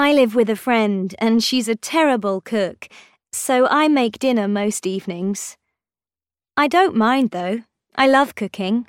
I live with a friend and she's a terrible cook, so I make dinner most evenings. I don't mind though. I love cooking.